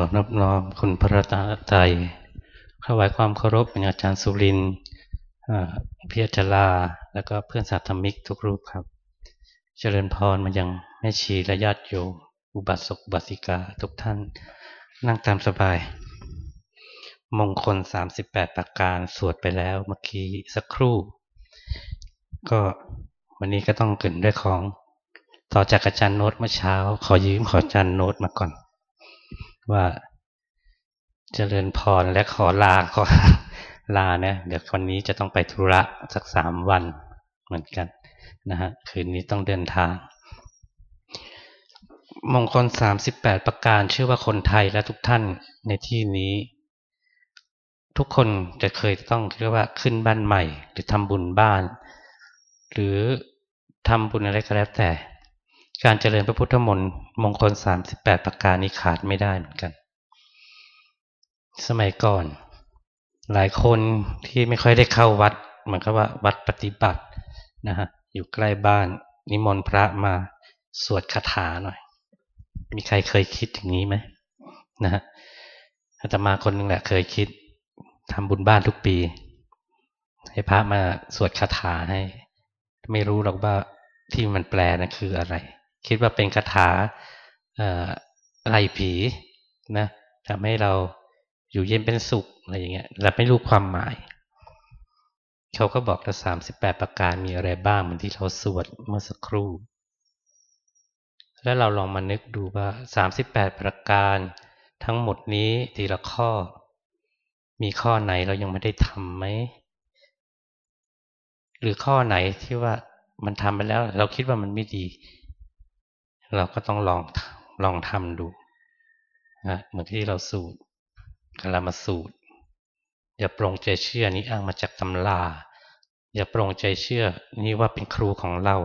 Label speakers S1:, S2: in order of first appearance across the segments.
S1: อนอบน้อมคุณพระตาใจถวายความเคารพเป็นอาจารย์สุรินเพียจลา แล้วก็เพื่อนสาธรรมิกทุกรูปครับ เจริญพรมายังแม่ชีและญาติโยมอุบัติสกบัติกาทุกท่าน นั่งตามสบาย มงคล 38 ประการสวดไปแล้วเมื่อกี้สักครู่ ก็วันนี้ก็ต้องเกินด้วยของ ต่อจากอาจารย์โน้ตเมื่อเช้า ขอยืมขออาจารย์โน้ตมาก่อน ว่าเจริญพรและขอลาขอลาเนี่ยเดี๋ยววันนี้จะต้องไปธุระสักสามวันเหมือนกันนะฮะคืนนี้ต้องเดินทาง มงคลสามสิบแปดประการเชื่อว่าคนไทยและทุกท่านในที่นี้ ทุกคนจะเคยต้องเรียกว่าขึ้นบ้านใหม่ หรือทำบุญบ้าน หรือทำบุญอะไรก็แล้วแต่ การเจริญพระพุทธมนต์มงคลสามสิบแปดประการนี้ขาดไม่ได้เหมือนกัน สมัยก่อน หลายคนที่ไม่ค่อยได้เข้าวัดเหมือนกับว่าวัดปฏิบัตินะฮะอยู่ใกล้บ้านนิมนต์พระมาสวดคาถาหน่อย มีใครเคยคิดอย่างนี้ไหมนะฮะอาตมาคนหนึ่งแหละเคยคิดทำบุญบ้านทุกปี ให้พระมาสวดคาถาให้ ไม่รู้หรอกว่าที่มันแปลนะคืออะไร คิดว่าเป็นคาถาไล่ผีนะทำให้เราอยู่เย็นเป็นสุขอะไรอย่างเงี้ยเราไม่รู้ความหมาย เขาก็บอกว่าสามสิบแปดประการมีอะไรบ้างเหมือนที่เราสวดเมื่อสักครู่ แล้วเราลองมานึกดูว่าสามสิบแปดประการทั้งหมดนี้ทีละข้อ มีข้อไหนเรายังไม่ได้ทำไหม หรือข้อไหนที่ว่ามันทำไปแล้ว เราคิดว่ามันไม่ดี เราก็ต้องลองลองทำดูนะเหมือนที่เราสูตรกลามาสูตร อย่าปรงใจเชื่อนี้อ้างมาจากตำลาอย่าปรงใจเชื่อนี่ว่าเป็นครูของเรา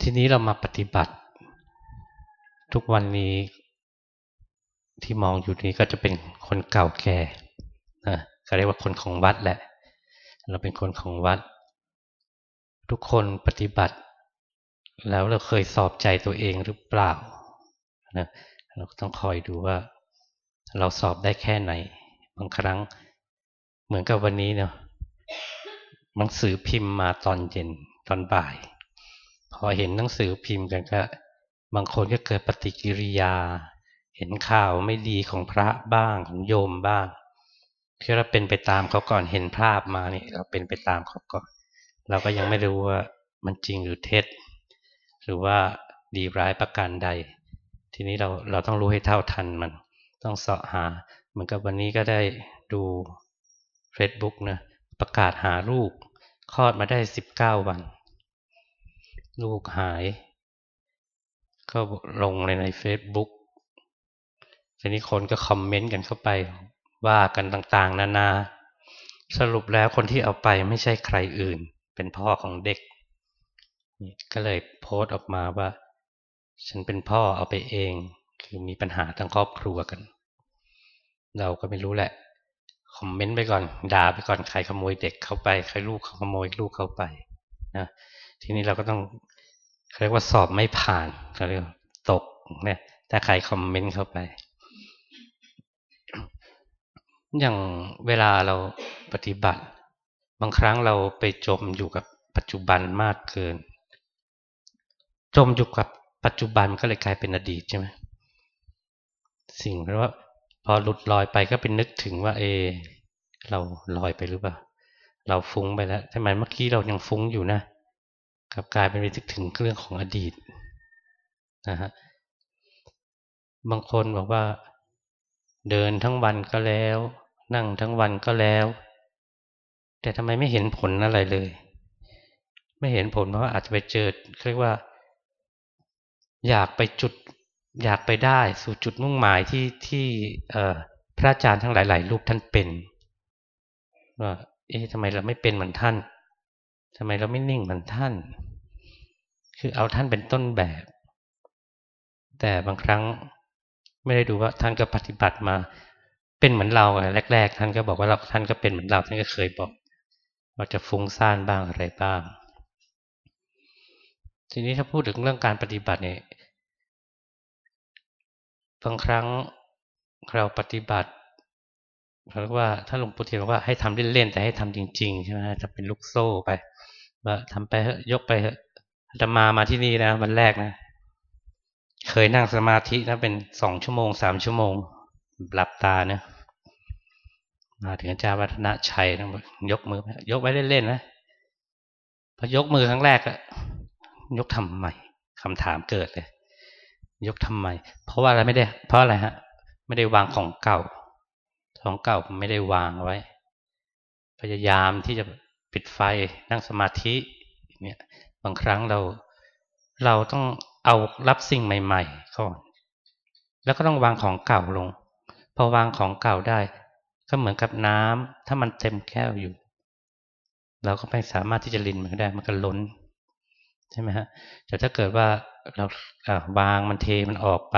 S1: ทีนี้เรามาปฏิบัติ ทุกวันนี้ที่มองอยู่นี้ก็จะเป็นคนเก่าแก่นะเขาเรียกว่าคนของวัดแหละ เราเป็นคนของวัด ทุกคนปฏิบัติ แล้วเราเคยสอบใจตัวเองหรือเปล่านะเราต้องคอยดูว่า เราสอบได้แค่ไหน บางครั้งเหมือนกับวันนี้เนาะหนังสือพิมพ์มาตอนเย็นตอนบ่าย พอเห็นหนังสือพิมพ์กันก็ บางคนก็เกิดปฏิกิริยา เห็นข่าวไม่ดีของพระบ้างของโยมบ้างที่เราเป็นไปตามเขาก่อนเห็นภาพมาเนี่ยเราเป็นไปตามเขาก่อน เราก็ยังไม่รู้ว่ามันจริงหรือเท็จ หรือว่าดีร้ายประการใด ทีนี้เราเราต้องรู้ให้เท่าทันมัน ต้องเสาะหา เหมือนกับวันนี้ก็ได้ดู Facebook นะประกาศหาลูกคลอดมาได้สิบเก้าวัน ลูกหาย ก็ลงในใน Facebook ทีนี้คนก็คอมเมนต์กันเข้าไป ว่ากันต่างๆ นานา สรุปแล้วคนที่เอาไปไม่ใช่ใครอื่น เป็นพ่อของเด็ก ก็เลยโพสต์ออกมาว่า ฉันเป็นพ่อเอาไปเอง คือมีปัญหาทั้งครอบครัวกัน เราก็ไม่รู้แหละคอมเมนต์ไปก่อนด่าไปก่อนใครขโมยเด็กเข้าไปใครลูกขโมยลูกเข้าไปนะทีนี้เราก็ต้องเรียกว่าสอบไม่ผ่านเขาเรียกตกเนี่ยถ้าใครคอมเมนต์เข้าไป อย่างเวลาเราปฏิบัติ บางครั้งเราไปจมอยู่กับปัจจุบันมากเกิน จมอยู่กับปัจจุบันก็เลยกลายเป็นอดีตใช่ไหมสิ่งเพรียกว่าพอหลุดลอยไปก็เป็นนึกถึงว่า เอ เราลอยไปหรือเปล่า เราฟุ้งไปแล้วทำไมเมื่อกี้เรายังฟุ้งอยู่นะกับกลายเป็นไปนึกถึงเรื่องของอดีตนะฮะบางคนบอกว่า เดินทั้งวันก็แล้ว นั่งทั้งวันก็แล้ว แต่ทำไมไม่เห็นผลอะไรเลย ไม่เห็นผลเพราะาอาจจะไปเจอเรียกว่า อยากไปจุด อยากไปได้สู่จุดมุ่งหมายที่ที่พระอาจารย์ทั้งหลายๆรูปท่านเป็นว่าเอ๊ะทำไมเราไม่เป็นเหมือนท่านทำไมเราไม่นิ่งเหมือนท่าน คือเอาท่านเป็นต้นแบบ แต่บางครั้งไม่ได้ดูว่าท่านก็ปฏิบัติมาเป็นเหมือนเราแรก ๆ ท่านก็บอกว่าเราท่านก็เป็นเหมือนเราท่านก็เคยบอกว่าจะฟุ้งซ่านบ้างอะไรบ้าง ทีนี้ถ้าพูดถึงเรื่องการปฏิบัติเนี่ยบางครั้งเราปฏิบัติเขาเรียกว่าถ้าหลวงปู่เทียนบอกว่าให้ทำเล่นๆแต่ให้ทำจริงๆใช่ไหมจะเป็นลูกโซ่ไปว่าทำไปยกไปจะมามาที่นี่นะวันแรกนะ เคยนั่งสมาธินะเป็นสองชั่วโมงสามชั่วโมงหลับตาเนะมาถึงอาจารย์วัฒนชัยนะยกมือ ยกไว้เล่นๆนะพอยกมือครั้งแรกอะ ยกทำไมคำถามเกิดเลย ยกทำไม เพราะว่าอะไรไม่ได้ เพราะอะไรฮะ ไม่ได้วางของเก่า ของเก่าไม่ได้วางไว้ พยายามที่จะปิดไฟนั่งสมาธิเนี่ยบางครั้งเรา เราต้องเอารับสิ่งใหม่ๆก่อน แล้วก็ต้องวางของเก่าลง พอวางของเก่าได้ ก็เหมือนกับน้ำถ้ามันเต็มแก้วอยู่ เราก็ไม่สามารถที่จะลินมันได้ มันก็ล้น ใช่ไหมฮะแต่ถ้าเกิดว่าเราวางมันเทมันออกไป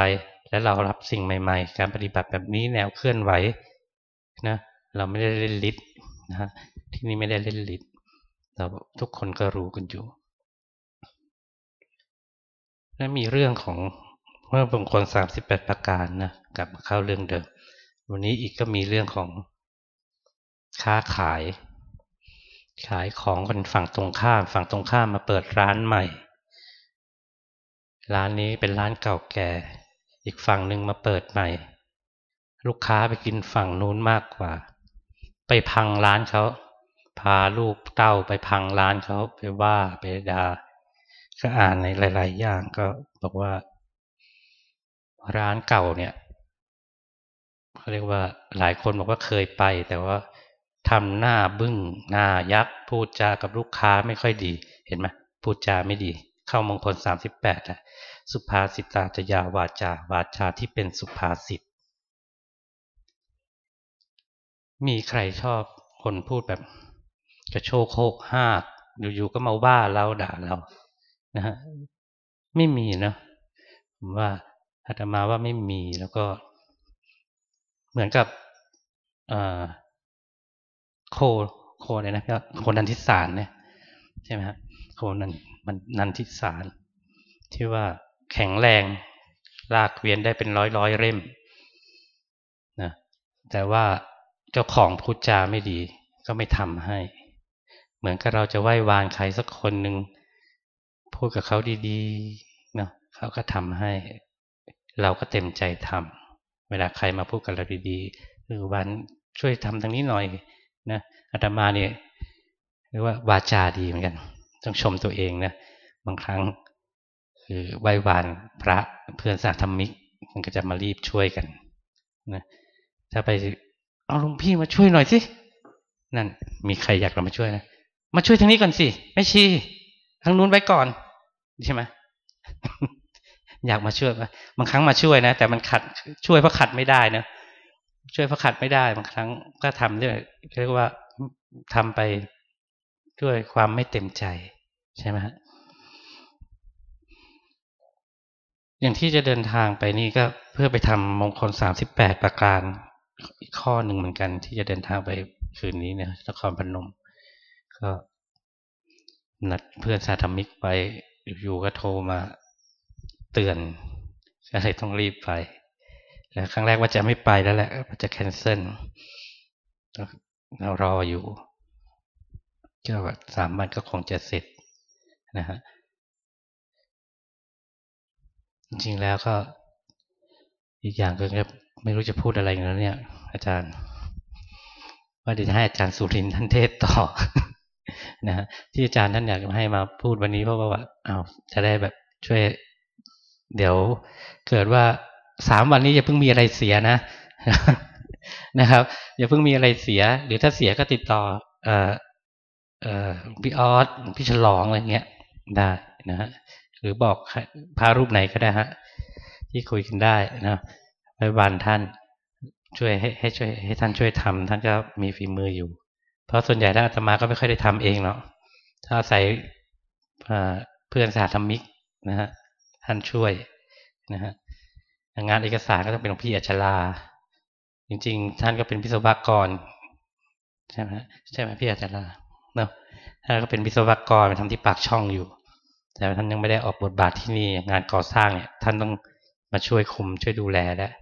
S1: แล้วเรารับสิ่งใหม่ ๆ การปฏิบัติแบบนี้แนวเคลื่อนไหวนะเราไม่ได้เล่นลิดนะฮะที่นี่ไม่ได้เล่นลิดเราทุกคนก็รู้กันอยู่ และมีเรื่องของเมื่อบางคนสามสิบแปดประการนะกลับมาเข้าเรื่องเดิม วันนี้อีกก็มีเรื่องของค้าขาย ขายของคนฝั่งตรงข้าม ฝั่งตรงข้ามมาเปิดร้านใหม่ ร้านนี้เป็นร้านเก่าแก่ อีกฝั่งหนึ่งมาเปิดใหม่ ลูกค้าไปกินฝั่งนู้นมากกว่า ไปพังร้านเขาพาลูกเต้าไปพังร้านเขาไปว่าไปดา่าก็อ่านในหลาย ๆ อย่างก็บอกว่า ร้านเก่าเนี่ยเขาเรียกว่าหลายคนบอกว่าเคยไป แต่ว่า ทำหน้าบึ้งหน้ายักษพูดจากับลูกค้าไม่ค่อยดี เห็นไหมพูดจาไม่ดี เข้ามงคลสามสิบแปดอะสุภาษิตาจยาวาจา วาจาที่เป็นสุภาษิตมีใครชอบคนพูดแบบกระโชกโคกห้าอยู่ๆก็มาว่าเราด่าเรานะฮะไม่มีนะผมว่าอาตมาว่าไม่มีแล้วก็ เหมือนกับ โคโคเนี่ยนะโคนันทิสารเนี่ยใช่ไหมครัโคนันมันนันทิสารที่ว่าแข็งแรงลากเวียนได้เป็นร้อยร้อยเล่มนะแต่ว่าเจ้าของพูดจาไม่ดีก็ไม่ทำให้ เหมือนกับเราจะไหว้วานใครสักคนหนึ่งพูดกับเขาดีๆเนาะเขาก็ทำให้ เราก็เต็มใจทำเวลาใครมาพูดกับเราดีๆหรือวันช่วยทำทางนี้หน่อย นะอาตมาเนี่ยเรียกว่าวาจาดีเหมือนกัน ต้องชมตัวเองนะบางครั้งคือไหว้วานพระเพื่อนสาธรรมิก มันก็จะมารีบช่วยกันนะถ้าไปเอาหลวงพี่มาช่วยหน่อยสินั่นมีใครอยากเรามาช่วยนะมาช่วยทางนี้ก่อนสิไม่ชี้ทางนู้นไว้ก่อนใช่ไหมอยากมาช่วยบางครั้งมาช่วยนะแต่มันขัดช่วยเพราะขัดไม่ได้นะ ช่วยพระขัดไม่ได้บางครั้งก็ทำด้วยเรียกว่าทำไปด้วยความไม่เต็มใจใช่ไหมฮะอย่างที่จะเดินทางไปนี่ก็เพื่อไปทำมงคลสามสิบแปดประการอีกข้อหนึ่งเหมือนกัน ที่จะเดินทางไปคืนนี้เนี่ยนครพนม ก็นัดเพื่อนสาธมิกไปอยู่ก็โทรมาเตือนก็เลยต้องรีบไป ครั้งแรกว่าจะไม่ไปแล้วแหละจะแคนเซิลเรารออยู่ก็สามวันก็คงจะเสร็จนะฮะจริงๆแล้วก็อีกอย่างก็ไม่รู้จะพูดอะไรแล้วเนี่ย อาจารย์ ว่าเดี๋ยวจะให้อาจารย์สุรินท่านเทศต่อนะฮะที่อาจารย์ท่านอยากให้มาพูดวันนี้เพราะว่าเอาจะได้แบบช่วย เดี๋ยวเกิดว่า สามวันนี้อย่าเพิ่งมีอะไรเสียนะนะครับ อย่าเพิ่งมีอะไรเสีย หรือถ้าเสียก็ติดต่อ เอ่อเอ่อพี่ออสพี่ฉลองอะไรเงี้ยได้นะฮะหรือบอกพารูปไหนก็ได้ฮะที่คุยกันได้นะไปวันท่าน ช่วยให้ให้ช่วยให้ท่านช่วยทำท่านก็มีฝีมืออยู่ เพราะส่วนใหญ่ท่านอาตมาก็ไม่ค่อยได้ทำเองเนาะถ้าอาศัยเพื่อนสาธมิกนะฮะท่านช่วยนะฮะ งานเอกสารก็ต้องเป็นหลวงพี่อัชลา จริง ๆ ท่านก็เป็นวิศวกรใช่ไหมใช่ไหมพี่อัชลาเนาะท่านก็เป็นวิศวกรไปทำที่ปากช่องอยู่ แต่ท่านยังไม่ได้ออกบทบาทที่นี่งานก่อสร้างเนี่ยท่านต้องมาช่วยคุมช่วยดูแลแล้ว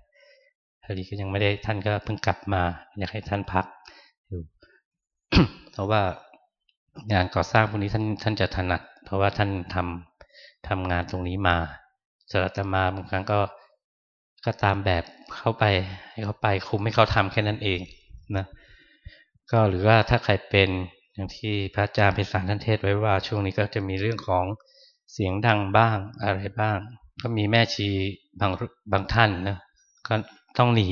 S1: พอดีก็ยังไม่ได้ท่านก็เพิ่งกลับมาอยากให้ท่านพักอยู่เพราะว่างานก่อสร้างพวกนี้ท่านท่านจะถนัด เพราะว่าท่านทำทำงานตรงนี้มาสระตมาบางครั้งก็ ก็ตามแบบเข้าไปให้เขาไปคุมให้เขาทำแค่นั้นเองนะก็หรือว่าถ้าใครเป็นอย่างที่พระอาจารย์เพศสารท่านเทศไว้ว่า ช่วงนี้ก็จะมีเรื่องของเสียงดังบ้างอะไรบ้าง ก็มีแม่ชีบางบางท่านนะก็ต้องหนี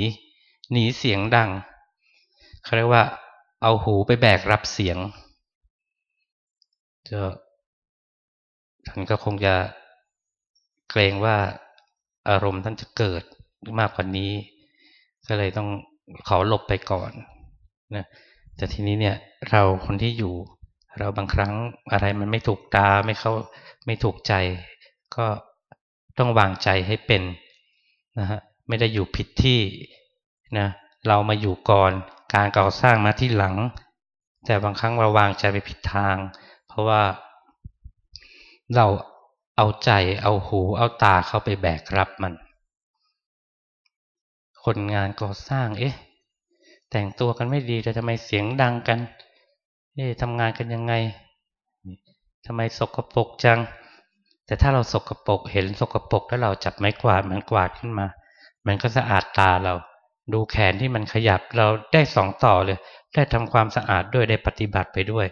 S1: หนีเสียงดังเขาเรียกว่าเอาหูไปแบกรับเสียงจะท่านก็คงจะเกรงว่าอารมณ์ท่านจะเกิด มากกว่านี้ ก็เลยต้องขอหลบไปก่อนนะแต่ทีนี้เนี่ยเราคนที่อยู่ เราบางครั้งอะไรมันไม่ถูกตาไม่เข้าไม่ถูกใจ ก็ต้องวางใจให้เป็นนะฮะไม่ได้อยู่ผิดที่นะเรามาอยู่ก่อนการก่อสร้างมาที่หลัง แต่บางครั้งเราวางใจไปผิดทาง เพราะว่าเราเอาใจเอาหูเอาตาเข้าไปแบกรับมัน คนงานก่อสร้าง เอ๊ะ แต่งตัวกันไม่ดีแต่ทำไมเสียงดังกัน เอ๊ะทำงานกันยังไงทำไมสกปรกจัง แต่ถ้าเราสกปรกเห็นสกปรกแล้วเราจับไม้กวาดมันกวาดขึ้นมา มันก็สะอาดตาเรา ดูแขนที่มันขยับเราได้สองต่อเลย ได้ทำความสะอาดด้วยได้ปฏิบัติไปด้วย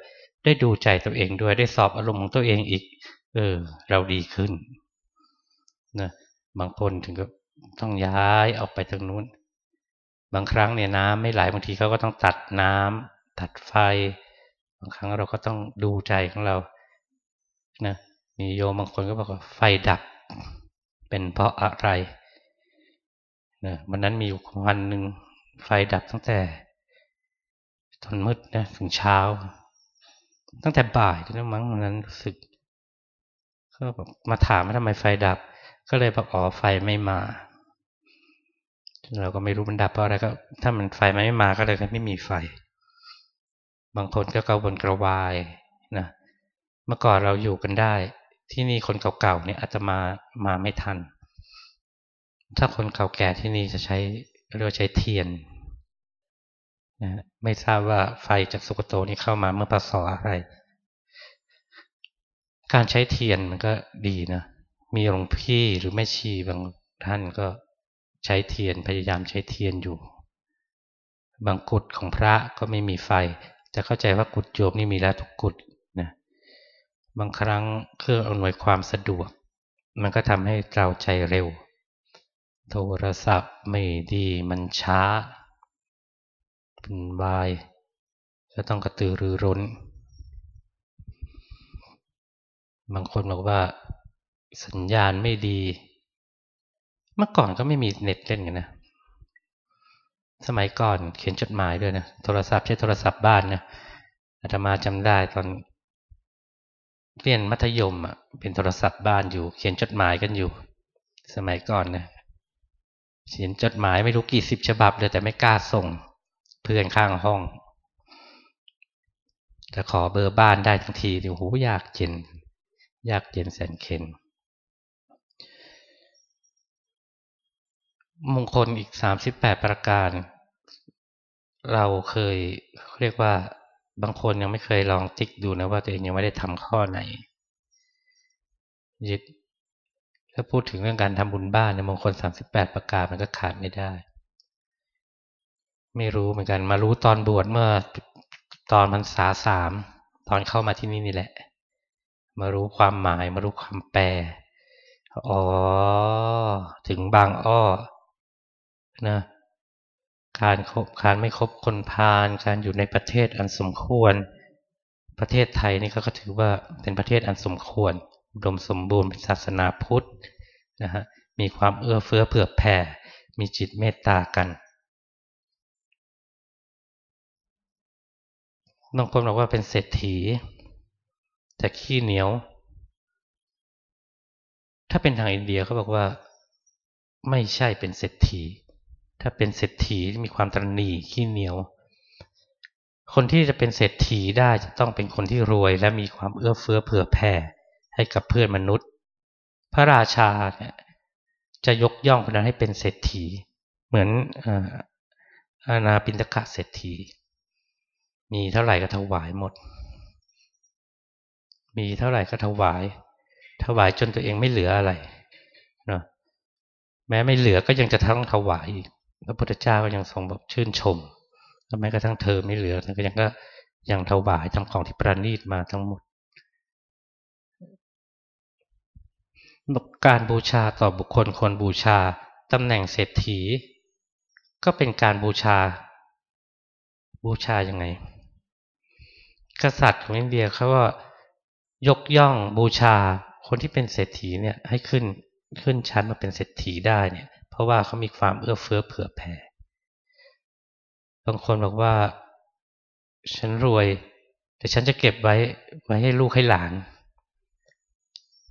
S1: ได้ดูใจตัวเองด้วยได้สอบอารมณ์ของตัวเองอีก เออ เราดีขึ้นนะบางคนถึงก็ ต้องย้ายออกไปทางนู้น บางครั้งเนี่ยน้ำไม่ไหลบางทีเขาก็ต้องตัดน้ำตัดไฟ บางครั้งเราก็ต้องดูใจของเรานะมีโยมบางคนก็บอกว่าไฟดับ เป็นเพราะอะไรนะวันนั้นมีอยู่วันหนึ่งไฟดับตั้งแต่ตอนมืดนะถึงเช้า ตั้งแต่บ่ายจนมั้งวันนั้นรู้สึกก็มาถามว่าทำไมไฟดับ ก็เลยบอกอ๋อไฟไม่มา เราก็ไม่รู้มันดับเพราะอะไรก็ ถ้ามันไฟไม่มาก็เลยไม่มีไฟ บางคนก็เกาบนกระวายนะเมื่อก่อนเราอยู่กันได้ ที่นี่คนเก่าๆเนี่ยอาจจะมามาไม่ทัน ถ้าคนเก่าแก่ที่นี่จะใช้เรียกว่าใช้เทียนนะไม่ทราบว่าไฟจากสุกโตนี่เข้ามาเมื่อปศอะไร การใช้เทียนมันก็ดีนะ มีหลวงพี่หรือแม่ชีบางท่านก็ ใช้เทียนพยายามใช้เทียนอยู่ บางกุฏของพระก็ไม่มีไฟ จะเข้าใจว่ากุฏโยมนี่มีแล้วทุกกุฏนะบางครั้งเครื่องอำนวยความสะดวก มันก็ทำให้เราใจเร็ว โทรศัพท์ไม่ดีมันช้าเป็นวายก็ต้องกระตือรือร้น บางคนบอกว่าสัญญาณไม่ดี เมื่อก่อนก็ไม่มีเน็ตเล่นกันนะ สมัยก่อนเขียนจดหมายด้วยนะ โทรศัพท์ใช้โทรศัพท์บ้านนะอาตมาจำได้ตอนเรียนมัธยมอะ เป็นโทรศัพท์บ้านอยู่ เขียนจดหมายกันอยู่ สมัยก่อนนะเขียนจดหมายไม่รู้กี่สิบฉบับเลยแต่ไม่กล้าส่ง เพื่อนข้างห้องแต่ขอเบอร์บ้านได้ทั้งทีเดี๋ยวหูยากเจนยากเย็นแสนเข็น มงคลอีกสามสิบแปดประการ เราเคยเรียกว่าบางคนยังไม่เคยลองติ๊กดูนะว่าตัวเองยังไม่ได้ทำข้อไหนยึดถ้าพูดถึงเรื่องการทำบุญบ้านในมงคลสามสิบแปดประการมันก็ขาดไม่ได้ ไม่รู้เหมือนกันมารู้ตอนบวชเมื่อตอนพรรษาสามตอนเข้ามาที่นี่นี่แหละ มารู้ความหมายมารู้ความแปลอ๋อถึงบางอ้อ นะการการไม่คบคนพาลการอยู่ในประเทศอันสมควร ประเทศไทยนี่ก็ถือว่าเป็นประเทศอันสมควรดมสมบูรณ์เป็นศาสนาพุทธนะฮะมีความเอื้อเฟื้อเผื่อแผ่ มีจิตเมตตากันบางคนบอกว่าเป็นเศรษฐี แต่ขี้เหนียว ถ้าเป็นทางอินเดียเขาบอกว่าไม่ใช่เป็นเศรษฐี ถ้าเป็นเศรษฐีมีความตรณีขี้เหนียว คนที่จะเป็นเศรษฐีได้จะต้องเป็นคนที่รวย และมีความเอื้อเฟื้อเผื่อแผ่ให้กับเพื่อนมนุษย์ พระราชาเนี่ยจะยกย่องคนนั้นให้เป็นเศรษฐี เหมือนอาณาปินตกะเศรษฐี มีเท่าไหร่ก็ถวายหมด มีเท่าไหร่ก็ถวาย ถวายจนตัวเองไม่เหลืออะไรเนาะแม้ไม่เหลือก็ยังจะทั้งถวายอีก พระพุทธเจ้าก็ยังทรงแบอกชื่นชมแม้กระทั่งเธอไม่เหลือก็ยังก็ยังถวายทำของที่ประณีตมาทั้งหมดการบูชาต่อบุคคลควรบูชาตำแหน่งเศรษฐี ก็เป็นการบูชา บูชายังไง กษัตริย์ของอินเดียเขาว่ายกย่องบูชาคนที่เป็นเศรษฐีเนี่ยให้ขึ้นขึ้นชั้นมาเป็นเศรษฐีได้เนี่ย ราะว่าเขามีความเอื้อเฟื้อเผื่อแผ่ บางคนบอกว่า ฉันรวย แต่ฉันจะเก็บไว้ไว้ให้ลูกให้หลาน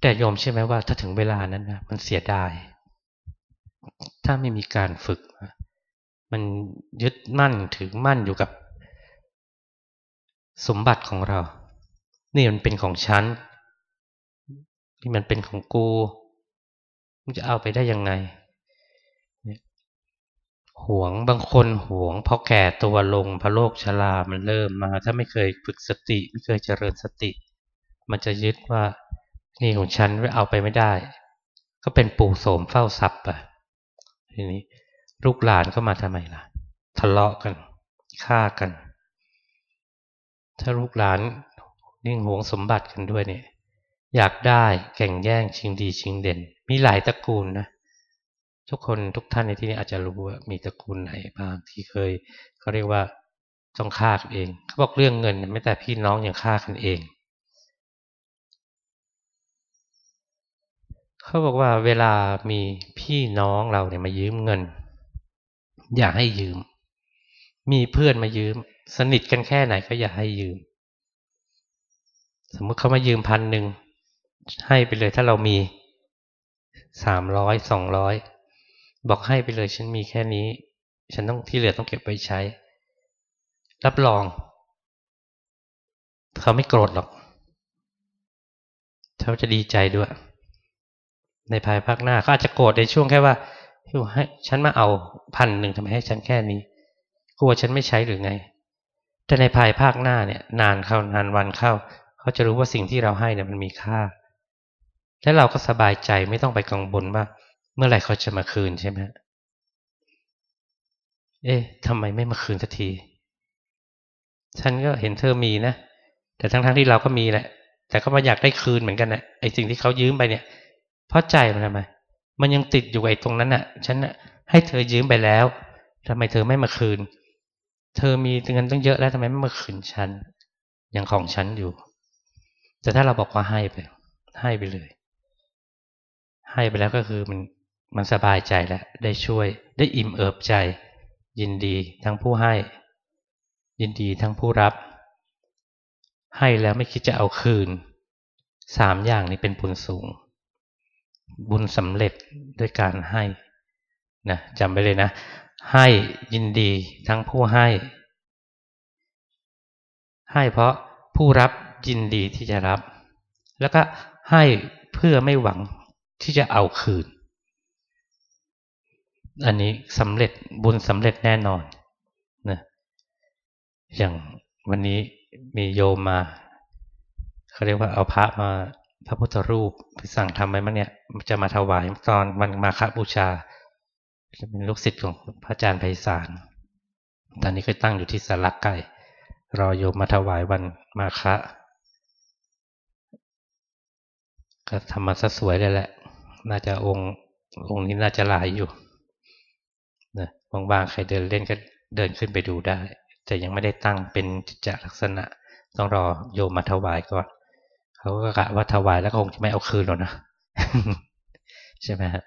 S1: แต่โยมใช่ไหมว่าถ้าถึงเวลานั้นนะมันเสียดาย ถ้าไม่มีการฝึก มันยึดมั่นถือมั่นอยู่กับสมบัติของเรา นี่มันเป็นของฉัน นี่มันเป็นของกู มันจะเอาไปได้ยังไง หวงบางคนหวงพอแก่ตัวลงพระโลกชรามันเริ่มมา ถ้าไม่เคยฝึกสติ ไม่เคยเจริญสติ มันจะยึดว่านี่ของฉันไม่เอาไปไม่ได้ ก็เป็นปู่โสมเฝ้าทรัพย์ไปทีนี้ลูกหลานก็มาทำไมล่ะ ทะเลาะกันฆ่ากัน ถ้าลูกหลานนิ่งหวงสมบัติกันด้วยเนี่ย อยากได้แข่งแย่งชิงดีชิงเด่น มีหลายตระกูลนะ ทุกคนทุกท่านในที่นี้อาจจะรู้ว่ามีตระกูลไหนบ้างที่เคยเขาเรียกว่าต้องฆ่ากันเอง เขาบอกเรื่องเงินไม่แต่พี่น้องยังฆ่ากันเอง เขาบอกว่าเวลามีพี่น้องเราเนี่ยมายืมเงิน อย่าให้ยืม มีเพื่อนมายืม สนิทกันแค่ไหนก็อย่าให้ยืม สมมติเขามายืมพันหนึ่งให้ไปเลยถ้าเรามีสามร้อยสองร้อย บอกให้ไปเลยฉันมีแค่นี้ ฉันต้องที่เหลือต้องเก็บไปใช้ รับรองเขาไม่โกรธหรอกเขาจะดีใจด้วย ในภายภาคหน้าเขาอาจจะโกรธในช่วงแค่ว่าให้ฉันมาเอาพันหนึ่งทำไมให้ฉันแค่นี้กลัวฉันไม่ใช้หรือไง แต่ในภายภาคหน้าเนี่ย นานเข้านานวันเข้า เขาจะรู้ว่าสิ่งที่เราให้เนี่ยมันมีค่า และเราก็สบายใจไม่ต้องไปกังวลว่า เมื่อไหร่เขาจะมาคืนใช่ไหมเอ๊ะทำไมไม่มาคืนสักที ฉันก็เห็นเธอมีนะ แต่ทั้งๆทที่เราก็มีแหละ แต่ก็มาอยากได้คืนเหมือนกันนะไอ้สิ่งที่เขายืมไปเนี่ย เพราะใจมันทำไม มันยังติดอยู่ไอ้ตรงนั้นน่ะ ฉันน่ะ ให้เธอยืมไปแล้วทำไมเธอไม่มาคืน เธอมีเงินตั้งเยอะแล้วทำไมไม่มาคืนฉัน ยังของฉันอยู่ แต่ถ้าเราบอกว่าให้ไป ให้ไปเลย ให้ไปแล้วก็คือมัน มันสบายใจแล้วได้ช่วย ได้อิ่มเอิบใจ ยินดีทั้งผู้ให้ ยินดีทั้งผู้รับ ให้แล้วไม่คิดจะเอาคืนสามอย่างนี้เป็นผลสูง บุญสำเร็จด้วยการให้นะจำไปเลยนะ ให้ยินดีทั้งผู้ให้ ให้เพราะผู้รับยินดีที่จะรับ แล้วก็ให้เพื่อไม่หวังที่จะเอาคืน อันนี้สำเร็จบุญสำเร็จแน่นอนนะอย่างวันนี้มีโยมมาเขาเรียกว่าเอาพระมาพระพุทธรูปไปสั่งทำไว้มั้งเนี่ยจะมาถวายตอนวันมาฆบูชา จะเป็นลูกศิษย์ของพระอาจารย์ไพศาลตอนนี้ก็ตั้งอยู่ที่สลักไก่รอโยมมาถวายวันมาฆะก็ทำมาซะสวยเลยแหละ น่าจะองค์องค์นี้น่าจะหลายอยู่ บางๆใครเดินเล่นก็เดินขึ้นไปดูได้ แต่ยังไม่ได้ตั้งเป็นจิจลักษณะ ต้องรอโยมมาถวายก่อนเขาก็กะว่าถวายแล้วคงจะไม่เอาคืนหรอกนะใช่ไหมฮะ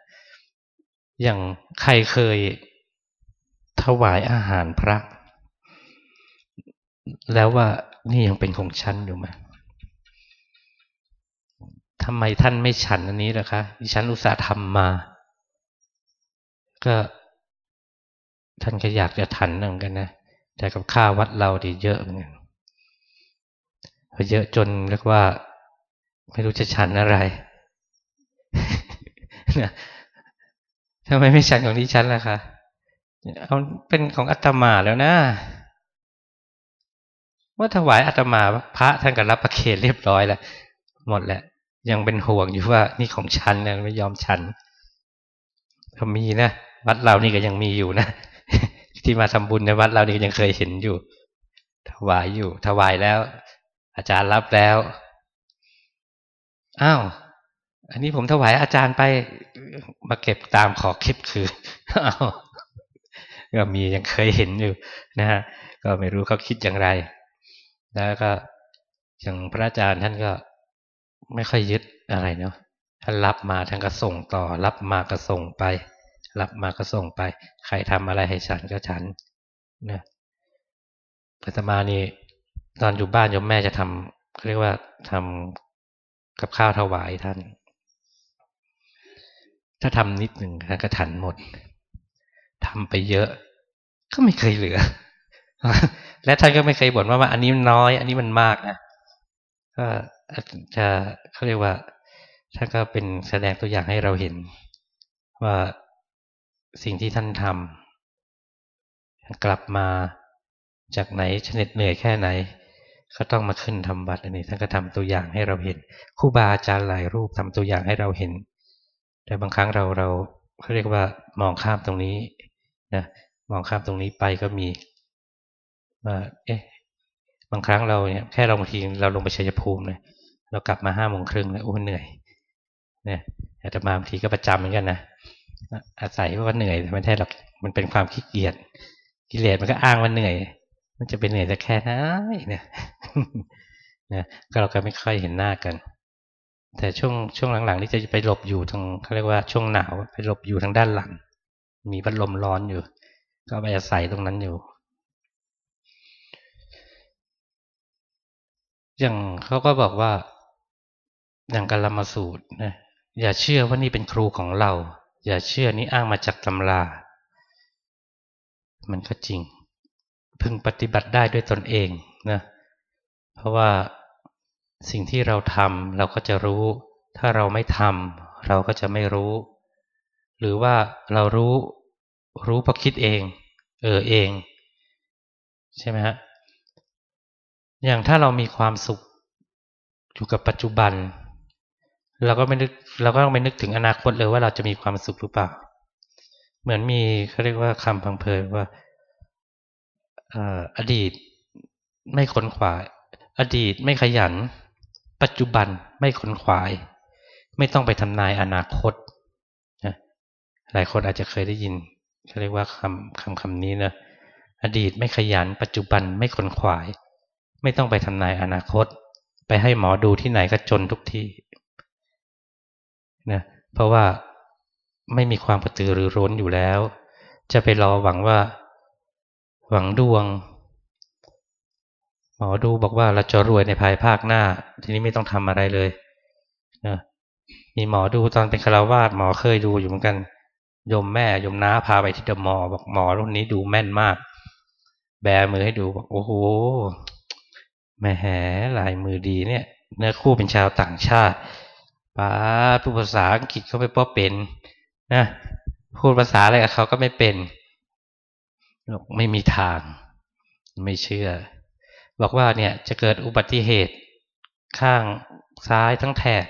S1: อย่างใครเคยถวายอาหารพระ แล้วว่านี่ยังเป็นของฉันอยู่ไหมทำไมท่านไม่ฉันอันนี้ล่ะคะดิฉันอุตส่าห์ทำมา ก็ ท่านก็อยากจะทันเหมือนกันนะแต่กับข้าวัดเราดีเยอะเหมือนกันเยอะจนเรียกว่า ไม่รู้จะฉันอะไรทำไมไม่ฉันของดิฉันล่ะคะเอาเป็นของอาตมาแล้วนะเมื่อถวายอาตมาพระท่านก็รับประเคนเรียบร้อยแล้วหมดแหละยังเป็นห่วงอยู่ว่านี่ของฉันนะไม่ยอมฉันก็มีนะวัดเรานี่ก็ยังมีอยู่นะ ที่มาทำบุญในวัดเรานี่ยังเคยเห็นอยู่ ถวายอยู่ ถวายแล้ว อาจารย์รับแล้วอ้าวอันนี้ผมถวายอาจารย์ไปมาเก็บตามขอคลิปคืออ้าวก็มียังเคยเห็นอยู่นะฮะก็ไม่รู้เขาคิดอย่างไร แล้วก็อย่างพระอาจารย์ท่านก็ไม่ค่อยยึดอะไรเนาะท่านรับมาท่านก็ส่งต่อ รับมาก็ส่งไป รับมาก็ส่งไป ใครทำอะไรให้ฉันก็ฉันนะปัตมานี่ตอนอยู่บ้านโยมแม่จะทำเขาเรียกว่าทำกับข้าวถวายท่าน ถ้าทำนิดหนึ่งท่านก็ฉันหมดทำไปเยอะ ก็ไม่เคยเหลือ และท่านก็ไม่เคยบ่นว่าว่า อันนี้มันน้อย อันนี้มันมากนะก็จะเขาเรียกว่าท่านก็เป็นแสดงตัวอย่างให้เราเห็น ว่า สิ่งที่ท่านทำกลับมาจากไหนชนิดเหนื่อยแค่ไหน ก็ต้องมาขึ้นทำบัตรอันนี้ ท่านก็ทำตัวอย่างให้เราเห็นครูบาอาจารย์หลายรูปทำตัวอย่างให้เราเห็น แต่บางครั้งเราเราเขาเรียกว่ามองข้ามตรงนี้นะมองข้ามตรงนี้ไปก็มีว่าเอ๊ะบางครั้งเราเนี่ยแค่เราบางทีเราลงไปชัยภูมิเลยเรากลับมาห้าโมงครึ่งแล้วโอ้เหนื่อยเนี่ยอาตมาบางทีก็ประจำเหมือนกันนะ อาศัยว่าเหนื่อยไม่ใช่หรอกมันเป็นความขี้เกียจกิเลสมันก็อ้างว่าเหนื่อย มันจะเป็นเหนื่อยแต่แค่นั้นเนี่ยนะก็เราก็ไม่ค่อยเห็นหน้ากัน แต่ช่วงช่วงหลังๆนี่จะไปหลบอยู่ทางเขาเรียกว่าช่วงหนาวไปหลบอยู่ทางด้านหลัง มีพัดลมร้อนอยู่ ก็ไปอาศัยตรงนั้นอยู่ อย่างเขาก็บอกว่าอย่างกาลมาสูตรนะอย่าเชื่อว่านี่เป็นครูของเรา อย่าเชื่อนี่อ้างมาจากตำรา มันก็จริง พึงปฏิบัติได้ด้วยตนเองนะ เพราะว่าสิ่งที่เราทำเราก็จะรู้ ถ้าเราไม่ทำเราก็จะไม่รู้ หรือว่าเรารู้รู้เพราะคิดเอง เออเอง ใช่ไหมฮะอย่างถ้าเรามีความสุขอยู่กับปัจจุบัน เราก็ไม่นึกเราก็ต้องไม่นึกถึงอนาคตเลยว่าเราจะมีความสุขหรือเปล่า เหมือนมีเขาเรียกว่าคำพังเพยว่าอดีตไม่ค้นขวาย อดีตไม่ขยัน ปัจจุบันไม่ค้นขวาย ไม่ต้องไปทำนายอนาคตนะหลายคนอาจจะเคยได้ยินเขาเรียกว่าคำคำคำนี้นะอดีตไม่ขยัน ปัจจุบันไม่ค้นขวาย ไม่ต้องไปทำนายอนาคต ไปให้หมอดูที่ไหนก็จนทุกที่ นะเพราะว่าไม่มีความกระตือรือร้นอยู่แล้ว จะไปรอหวังว่า หวังดวง หมอดูบอกว่าเราจะรวยในภายภาคหน้า ทีนี้ไม่ต้องทำอะไรเลยนะมีหมอดูตอนเป็นคารวาสหมอเคยดูอยู่เหมือนกันยมแม่ยมน้าพาไปที่เดอะมอบอกหมอรุ่นนี้ดูแม่นมาก แบมือให้ดูบอกโอ้โหแม่แหลายมือดีเนี่ย เนื้อคู่เป็นชาวต่างชาติ ป้าพูดภาษาอังกฤษเขาไม่พอเป็นนะพูดภาษาอะไรกับเขาก็ไม่เป็นไม่มีทาง ไม่เชื่อ บอกว่าเนี่ยจะเกิดอุบัติเหตุ ข้างซ้ายทั้งแถบ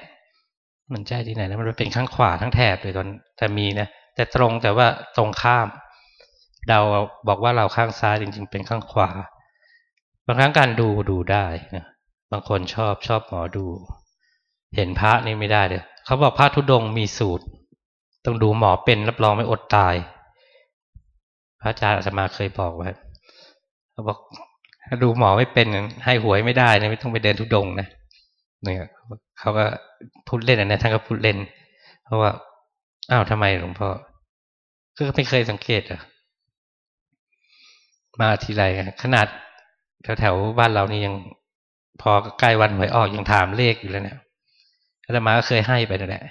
S1: มันใช่ที่ไหนแล้วมันเป็นข้างขวาทั้งแถบเลยตอนแต่มีนะแต่ตรงแต่ว่าตรงข้าม เราบอกว่าเราข้างซ้ายจริง ๆ เป็นข้างขวา บางครั้งการดูดูได้นะบางคนชอบชอบหมอดู เห็นพระนี่ไม่ได้เลยเขาบอกพระธุดงมีสูตร ต้องดูหมอเป็นรับรองไม่อดตาย พระอาจารย์อาตมาเคยบอกไว้เขาบอกถ้าดูหมอไม่เป็นให้หวยไม่ได้นะไม่ต้องไปเดินทุดงนะเนี่ยเขาก็พูดเล่นนะท่านก็พูดเล่น เพราะว่าอ้าวทำไมหลวงพ่อก็ไม่เคยสังเกตอะมาทีไรขนาดแถวแถวบ้านเรานี่ยัง พอใกล้วันหวยออกยังถามเลขอยู่แล้วเนี่ย อาตมาก็เคยให้ไปนั่นแหละ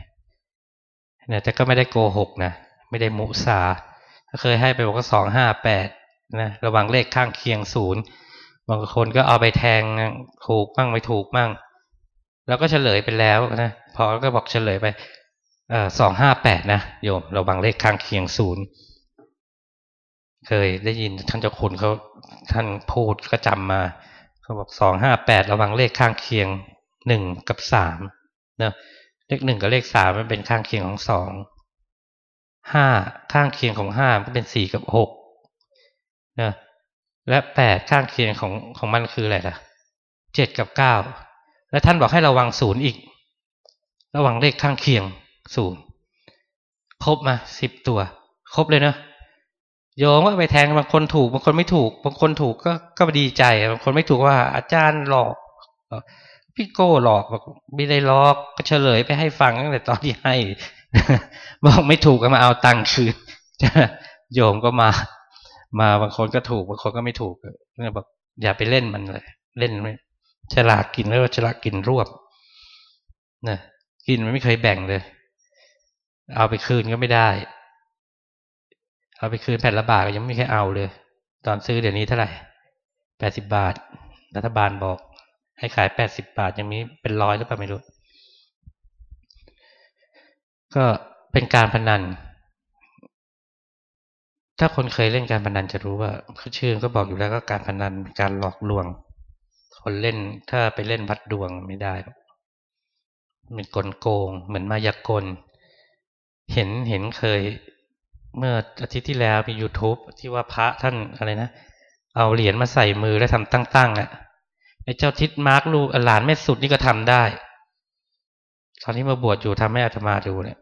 S1: เนี่ยแต่ก็ไม่ได้โกหกนะไม่ได้มุสาเคยให้ไปบอกว่าสองห้าแปดนะระวังเลขข้างเคียงศูนย์บางคนก็เอาไปแทงถูกบ้างไม่ถูกบ้างแล้วก็เฉลยไปแล้วนะพอก็บอกเฉลยไปสองห้าแปดนะโยมระวังเลขข้างเคียงศูนย์เคยได้ยินท่านเจ้าคุณเขาท่านพูดก็จำมาเขาบอกสองห้าแปดระวังเลขข้างเคียงหนึ่งกับสาม นะเลขหนึ่งกับเลขสามมันเป็นข้างเคียงของสองห้าข้างเคียงของห้ามันเป็นสี่กับหกนะและแปดข้างเคียงของของมันคืออะไรล่ะเจ็ดกับเก้าและท่านบอกให้ระวังศูนย์อีก ระวังเลขข้างเคียงศูนย์ครบมาสิบตัว ครบเลยเนาะโยมก็ไปแทงบางคนถูก บางคนไม่ถูก บางคนถูกก็ก็ดีใจ บางคนไม่ถูกว่าอาจารย์หลอก พี่โก้หลอกบอกไม่ได้หลอกก็เฉลยไปให้ฟังตั้งแต่ตอนที่ให้บอกไม่ถูกก็มาเอาตังค์คืนโยมก็มา มาบางคนก็ถูกบางคนก็ไม่ถูกเนี่ยบอกอย่าไปเล่นมันเลย เล่นไม่ฉลาดกินแล้วฉลาดกินรวบนะกินมันไม่เคยแบ่งเลย เอาไปคืนก็ไม่ได้ เอาไปคืนแผ่นละบาทก็ยังไม่มีใครเอาเลย ตอนซื้อเดี๋ยวนี้เท่าไหร่แปดสิบาท รัฐบาลบอก ให้ขายแปดสิบาทยังมีเป็นร้อยหรือเปล่าไม่รู้ ก็เป็นการพนัน ถ้าคนเคยเล่นการพนันจะรู้ว่าชื่อก็บอกอยู่แล้วก็การพนันการหลอกลวง คนเล่นถ้าไปเล่นวัดดวงไม่ได้เป็นกลโกง เหมือนมายากล เห็นเห็นเคยเมื่ออาทิตย์ที่แล้วมี YouTube ที่ว่าพระท่านอะไรนะ เอาเหรียญมาใส่มือแล้วทำตั้งๆอะ ไอ้เจ้าทิศมาร์กลูกหลานแม่สุดนี่ก็ทำได้ ตอนที่มาบวชอยู่ทำให้อาตมาดูเนี่ย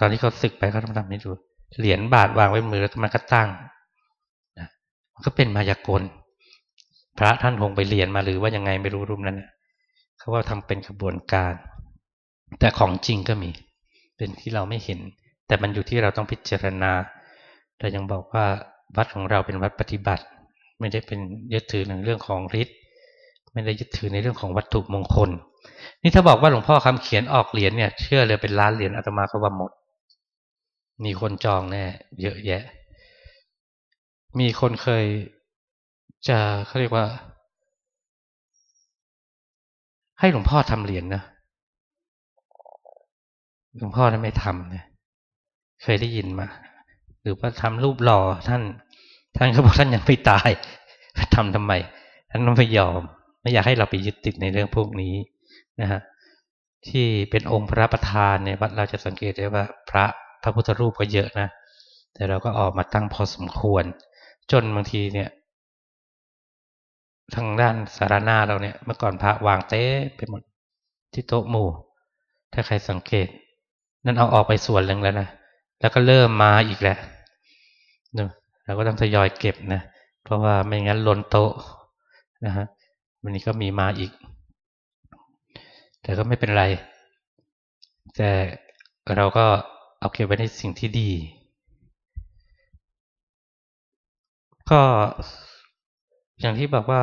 S1: ตอนที่เขาศึกไปเขาทำทำให้ดู เหรียญบาทวางไว้มือแล้วมันก็ตั้งนะมันก็เป็นมายากล พระท่านคงไปเรียนมาหรือว่ายังไงไม่รู้รุ่มนั้นนะเขาว่าทำเป็นกระบวนการ แต่ของจริงก็มี เป็นที่เราไม่เห็น แต่มันอยู่ที่เราต้องพิจารณาเรายังบอกว่าวัดของเราเป็นวัดปฏิบัติ ไม่ได้เป็นยึดถือในเรื่องของฤทธิ์ ไม่ได้ยึดถือในเรื่องของวัตถุมงคล นี่ถ้าบอกว่าหลวงพ่อคำเขียนออกเหรียญเนี่ยเชื่อเลยเป็นล้านเหรียญอาตมาก็ว่าหมด มีคนจองแน่เยอะแยะ มีคนเคยจะเขาเรียกว่า ให้หลวงพ่อทำเหรียญนะหลวงพ่อนั้นไม่ทำนะเคยได้ยินมา หรือว่าทำรูปหล่อท่าน ท่านก็บอกท่านยังไม่ตายทำทำไม ท่านไม่ยอม ไม่อยากให้เราไปยึดติดในเรื่องพวกนี้นะฮะที่เป็นองค์พระประธานเนี่ยวัดเราจะสังเกตได้ว่าพระพระพุทธรูปก็เยอะนะ แต่เราก็ออกมาตั้งพอสมควร จนบางทีเนี่ย ทางด้านสารนาเราเนี่ย เมื่อก่อนพระวางเต้ไปหมดที่โต๊ะหมู่ ถ้าใครสังเกต นั่นเอาออกไปส่วนหนึ่งแล้วนะ แล้วก็เริ่มมาอีกแหละเราก็ต้องทยอยเก็บนะ เพราะว่าไม่งั้นล้นโต๊ะนะฮะ วันนี้ก็มีมาอีก แต่ก็ไม่เป็นไร แต่เราก็เอาเก็บไว้ในสิ่งที่ดี ก็อย่างที่บอกว่า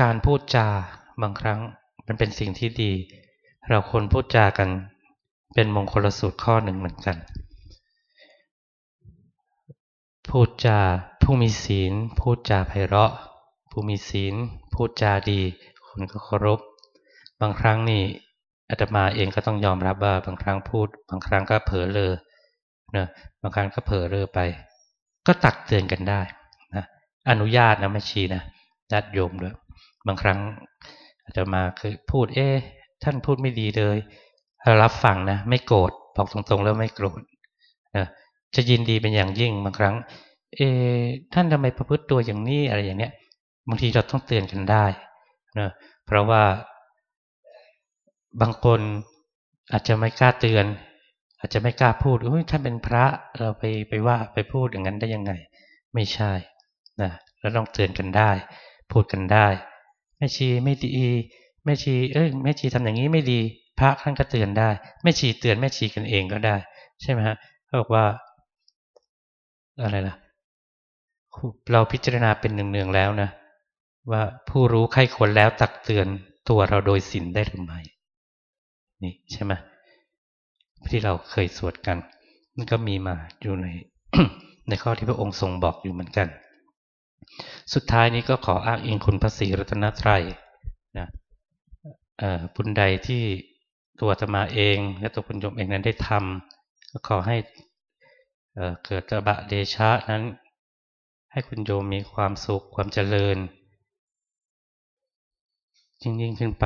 S1: การพูดจาบางครั้งมันเป็นสิ่งที่ดี เราควรพูดจากันเป็นมงคลสูตรข้อหนึ่งเหมือนกัน พูดจาผู้มีศีล พูดจาไพเราะ ผู้มีศีล พูดจาดี คนก็เคารพ บางครั้งนี่อาตมาเองก็ต้องยอมรับว่าบางครั้งพูด บางครั้งก็เผลอเลยนะบางครั้งก็เผลอเลยไป ก็ตักเตือนกันได้นะอนุญาตนะไม่ชีนะญาติโยมด้วยบางครั้งอาตมาคือพูด เอ๊ะท่านพูดไม่ดีเลยรับฟังนะไม่โกรธบอกตรงๆ แล้วไม่โกรธนะจะยินดีเป็นอย่างยิ่งบางครั้ง เอ ท่านทำไมประพฤติตัวอย่างนี้อะไรอย่างเนี้ย บางทีเราต้องเตือนกันได้นะเพราะว่าบางคนอาจจะไม่กล้าเตือน อาจจะไม่กล้าพูดเฮ้ยท่านเป็นพระเราไปไปว่าไปพูดอย่างนั้นได้ยังไง ไม่ใช่นะเราต้องเตือนกันได้ พูดกันได้แม่ชีไม่ดีแม่ชีเอ้ยแม่ชีทำอย่างนี้ไม่ดี พระท่านก็เตือนได้แม่ชีเตือนแม่ชีกันเองก็ได้ ใช่ไหมฮะเขาบอกว่าอะไรล่ะเราพิจารณาเป็นเนืองๆแล้วนะ ว่าผู้รู้ใครควรแล้วตักเตือนตัวเราโดยสินได้หรือไม่นี่ใช่ไหมที่เราเคยสวดกันมันก็มีมาอยู่ในในข้อที่พระองค์ทรงบอกอยู่เหมือนกัน สุดท้ายนี้ก็ขออ้างอิงคุณพระศรีรัตนตรัยนะบุญใดที่ตัวธรรมาเอง และตัวคุณโยมเองนั้นได้ทำก็ขอให้เกิดตบะเดชะนั้น ให้คุณโยมมีความสุขความเจริญ ยิ่งยิ่งขึ้นไป